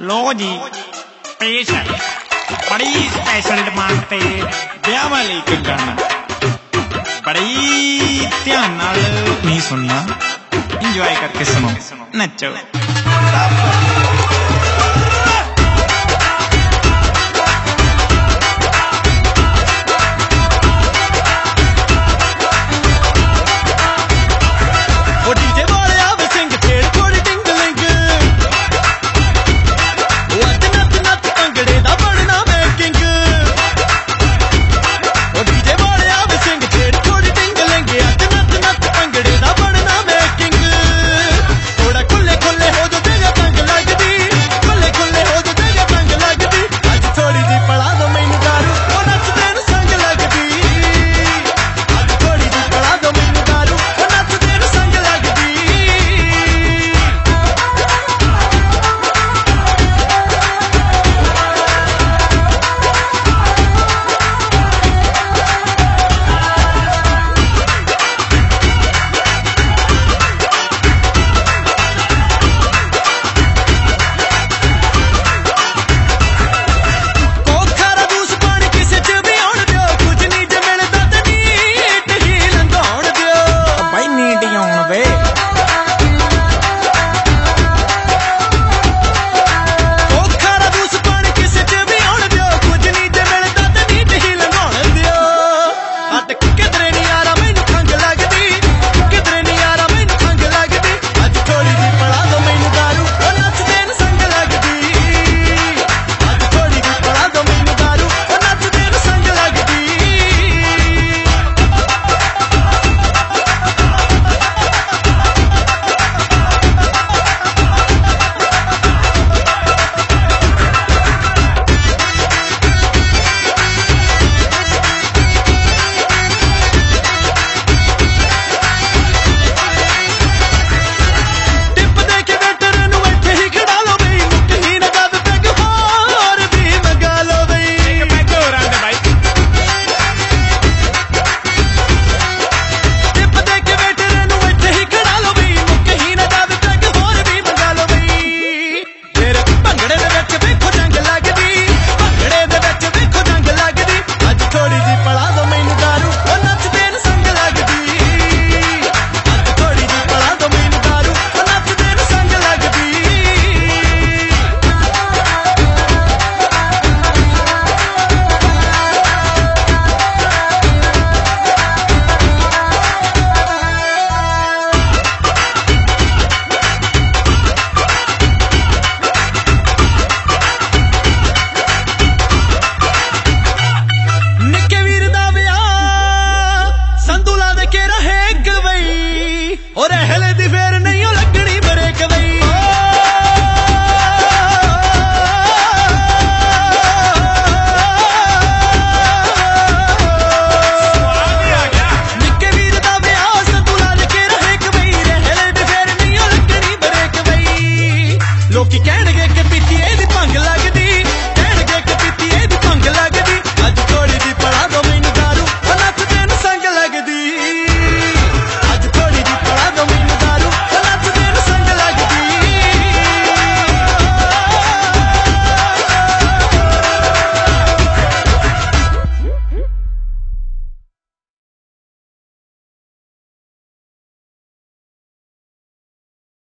ਲੋ ਜੀ ਪੇਸ਼ ਹੈ ਬੜੀ ਸਪੈਸ਼ਲ ਡਿਮਾਂਡ ਤੇ ਵਿਆਹਾਂ ਲਈ ਇੱਕ ਗਾਣਾ। ਬੜੀ ਧਿਆਨ ਨਾਲ ਨਹੀਂ ਸੁਣਨਾ। ਇੰਜੋਏ ਕਰਕੇ ਸੁਣੋ। ਨੱਚੋ। ওরে হেলে